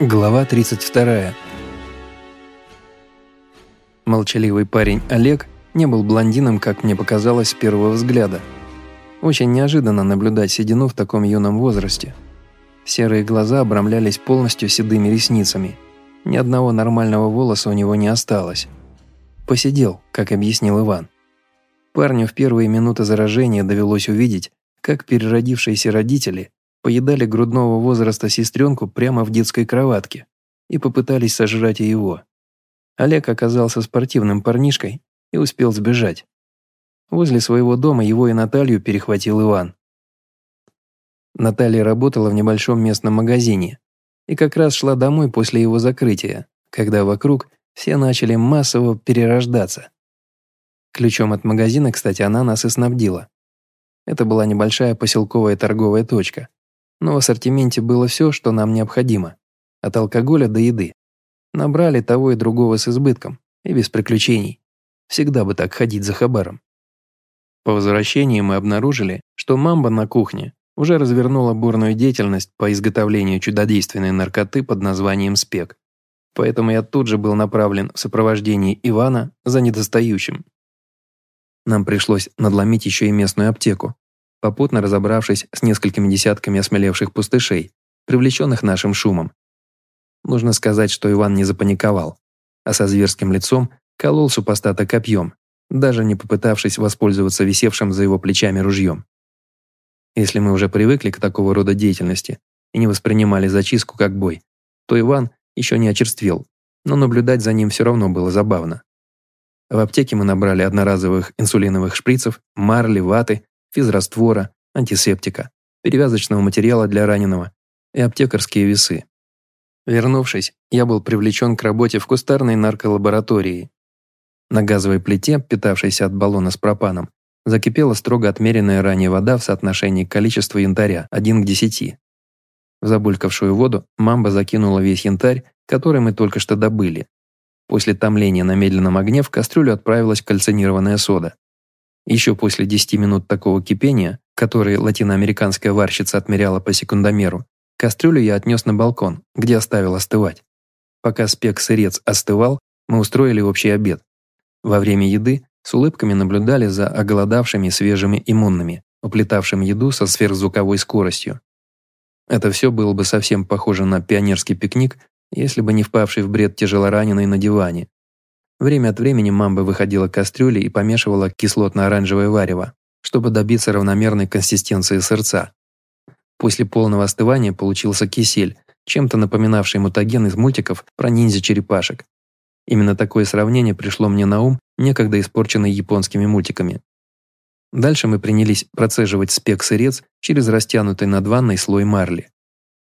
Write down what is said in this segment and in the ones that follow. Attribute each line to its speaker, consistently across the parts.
Speaker 1: Глава 32. Молчаливый парень Олег не был блондином, как мне показалось с первого взгляда. Очень неожиданно наблюдать седину в таком юном возрасте. Серые глаза обрамлялись полностью седыми ресницами. Ни одного нормального волоса у него не осталось. Посидел, как объяснил Иван. Парню в первые минуты заражения довелось увидеть, как переродившиеся родители поедали грудного возраста сестренку прямо в детской кроватке и попытались сожрать и его. Олег оказался спортивным парнишкой и успел сбежать. Возле своего дома его и Наталью перехватил Иван. Наталья работала в небольшом местном магазине и как раз шла домой после его закрытия, когда вокруг все начали массово перерождаться. Ключом от магазина, кстати, она нас и снабдила. Это была небольшая поселковая торговая точка, но в ассортименте было все, что нам необходимо. От алкоголя до еды. Набрали того и другого с избытком и без приключений. Всегда бы так ходить за хабаром. По возвращении мы обнаружили, что мамба на кухне уже развернула бурную деятельность по изготовлению чудодейственной наркоты под названием спек. Поэтому я тут же был направлен в сопровождении Ивана за недостающим. Нам пришлось надломить еще и местную аптеку, попутно разобравшись с несколькими десятками осмелевших пустышей, привлеченных нашим шумом. Нужно сказать, что Иван не запаниковал, а со зверским лицом колол супостата копьем, даже не попытавшись воспользоваться висевшим за его плечами ружьем. Если мы уже привыкли к такого рода деятельности и не воспринимали зачистку как бой, то Иван еще не очерствел, но наблюдать за ним все равно было забавно. В аптеке мы набрали одноразовых инсулиновых шприцев, марли, ваты физраствора, антисептика, перевязочного материала для раненого и аптекарские весы. Вернувшись, я был привлечен к работе в кустарной нарколаборатории. На газовой плите, питавшейся от баллона с пропаном, закипела строго отмеренная ранее вода в соотношении количества янтаря 1 к 10. В забулькавшую воду мамба закинула весь янтарь, который мы только что добыли. После томления на медленном огне в кастрюлю отправилась кальцинированная сода. Еще после 10 минут такого кипения, которые латиноамериканская варщица отмеряла по секундомеру, кастрюлю я отнес на балкон, где оставил остывать. Пока спек-сырец остывал, мы устроили общий обед. Во время еды с улыбками наблюдали за оголодавшими свежими иммунными, уплетавшими еду со сверхзвуковой скоростью. Это все было бы совсем похоже на пионерский пикник, если бы не впавший в бред тяжелораненый на диване, Время от времени мамба выходила к кастрюле и помешивала кислотно-оранжевое варево, чтобы добиться равномерной консистенции сырца. После полного остывания получился кисель, чем-то напоминавший мутаген из мультиков про ниндзя-черепашек. Именно такое сравнение пришло мне на ум, некогда испорченный японскими мультиками. Дальше мы принялись процеживать спек-сырец через растянутый над ванной слой марли.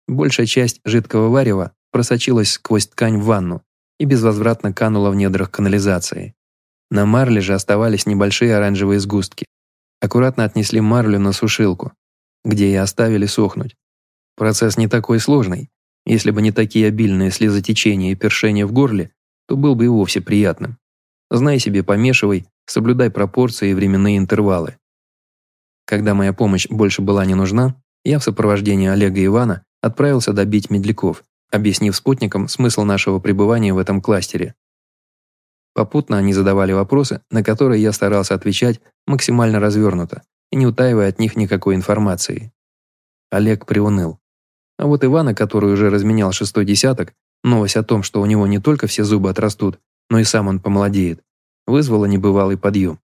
Speaker 1: Большая часть жидкого варева просочилась сквозь ткань в ванну, и безвозвратно канула в недрах канализации. На марле же оставались небольшие оранжевые сгустки. Аккуратно отнесли марлю на сушилку, где и оставили сохнуть. Процесс не такой сложный. Если бы не такие обильные слезотечения и першения в горле, то был бы и вовсе приятным. Знай себе, помешивай, соблюдай пропорции и временные интервалы. Когда моя помощь больше была не нужна, я в сопровождении Олега и Ивана отправился добить медляков, объяснив спутникам смысл нашего пребывания в этом кластере. Попутно они задавали вопросы, на которые я старался отвечать максимально развернуто и не утаивая от них никакой информации. Олег приуныл. А вот Ивана, который уже разменял шестой десяток, новость о том, что у него не только все зубы отрастут, но и сам он помолодеет, вызвала небывалый подъем.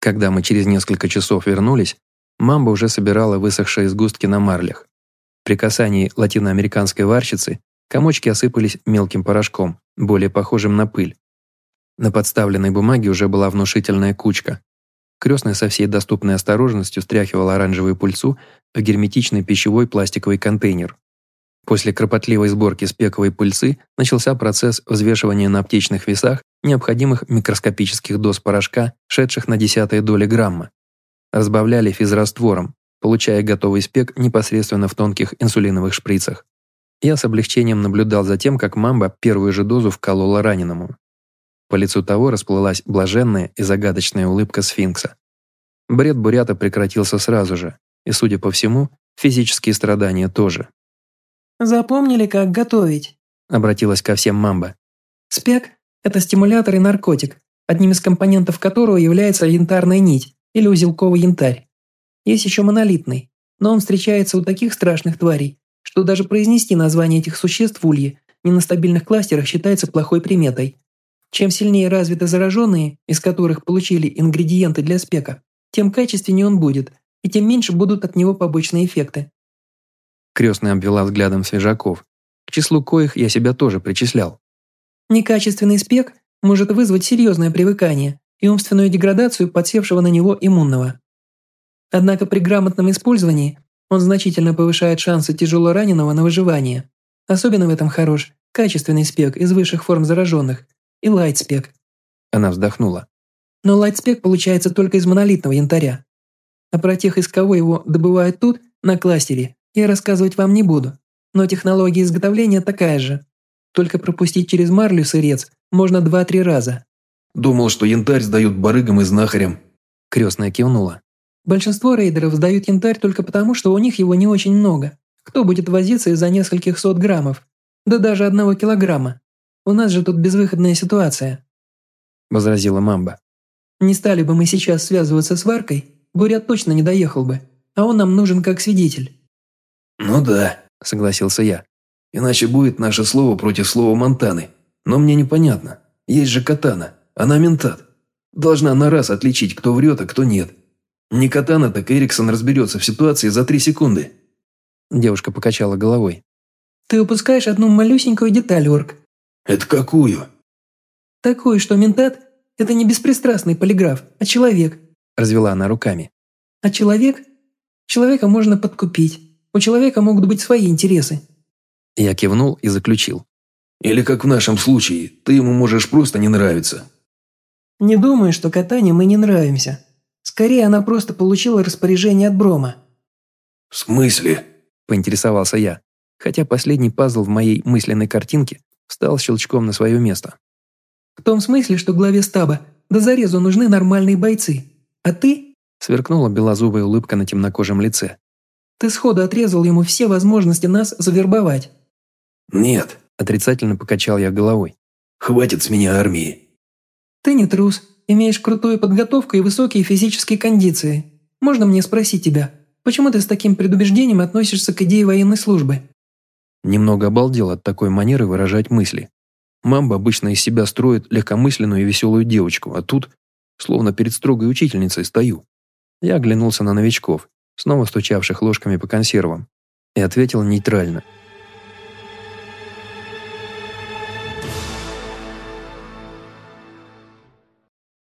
Speaker 1: Когда мы через несколько часов вернулись, мамба уже собирала высохшие сгустки на марлях. При касании латиноамериканской варщицы комочки осыпались мелким порошком, более похожим на пыль. На подставленной бумаге уже была внушительная кучка. Крестная со всей доступной осторожностью стряхивала оранжевую пульцу в герметичный пищевой пластиковый контейнер. После кропотливой сборки спековой пыльцы начался процесс взвешивания на аптечных весах необходимых микроскопических доз порошка, шедших на десятые доли грамма. Разбавляли физраствором, получая готовый спек непосредственно в тонких инсулиновых шприцах. Я с облегчением наблюдал за тем, как мамба первую же дозу вколола раненому. По лицу того расплылась блаженная и загадочная улыбка сфинкса. Бред бурята прекратился сразу же, и, судя по всему, физические страдания тоже.
Speaker 2: «Запомнили, как готовить?»
Speaker 1: обратилась ко всем Мамба.
Speaker 2: Спек – это стимулятор и наркотик, одним из компонентов которого является янтарная нить или узелковый янтарь. Есть еще монолитный, но он встречается у таких страшных тварей, что даже произнести название этих существ в улье не на стабильных кластерах считается плохой приметой. Чем сильнее развиты зараженные, из которых получили ингредиенты для спека, тем качественнее он будет, и тем меньше будут от него побочные эффекты.
Speaker 1: Крестный обвела взглядом свежаков, к числу коих я себя тоже причислял.
Speaker 2: Некачественный спек может вызвать серьезное привыкание и умственную деградацию подсевшего на него иммунного. Однако при грамотном использовании он значительно повышает шансы тяжело раненого на выживание. Особенно в этом хорош качественный спек из высших форм зараженных и лайтспек.
Speaker 1: Она вздохнула.
Speaker 2: Но лайтспек получается только из монолитного янтаря. А про тех, из кого его добывают тут, на кластере, я рассказывать вам не буду. Но технология изготовления такая же. Только пропустить через марлю сырец можно два-три раза.
Speaker 3: Думал, что янтарь сдают барыгам и знахарям.
Speaker 1: Крестная кивнула.
Speaker 2: Большинство рейдеров сдают янтарь только потому, что у них его не очень много. Кто будет возиться из-за нескольких сот граммов? Да даже одного килограмма. У нас же тут безвыходная ситуация.
Speaker 1: Возразила Мамба.
Speaker 2: Не стали бы мы сейчас связываться с Варкой, Бурят точно не доехал бы. А он нам нужен как свидетель.
Speaker 3: Ну да, согласился я. Иначе будет наше слово против слова Монтаны. Но мне непонятно. Есть же Катана. Она ментат. Должна на раз отличить, кто врет, а кто нет. Не Катана, так Эриксон разберется в ситуации за три секунды.
Speaker 1: Девушка покачала головой.
Speaker 2: Ты упускаешь одну малюсенькую деталь, Орк.
Speaker 3: Это какую?
Speaker 2: Такую, что ментат – это не беспристрастный полиграф, а человек.
Speaker 1: Развела она руками.
Speaker 2: А человек? Человека можно подкупить. У человека могут быть свои интересы.
Speaker 1: Я кивнул и заключил.
Speaker 3: Или как в нашем случае, ты ему можешь просто не нравиться.
Speaker 2: Не думаю, что Катане мы не нравимся. Скорее, она просто получила распоряжение от Брома».
Speaker 3: «В смысле?»
Speaker 1: – поинтересовался я, хотя последний пазл в моей мысленной картинке встал щелчком на свое место.
Speaker 2: «В том смысле, что главе стаба до зарезу нужны нормальные бойцы. А ты?»
Speaker 1: – сверкнула белозубая улыбка на темнокожем лице.
Speaker 2: «Ты сходу отрезал ему все возможности нас завербовать».
Speaker 3: «Нет», –
Speaker 1: отрицательно покачал я головой.
Speaker 3: «Хватит с меня армии».
Speaker 2: «Ты не трус. Имеешь крутую подготовку и высокие физические кондиции. Можно мне спросить тебя, почему ты с таким предубеждением относишься к идее военной службы?»
Speaker 1: Немного обалдел от такой манеры выражать мысли. Мамба обычно из себя строит легкомысленную и веселую девочку, а тут, словно перед строгой учительницей, стою. Я оглянулся на новичков, снова стучавших ложками по консервам, и ответил нейтрально –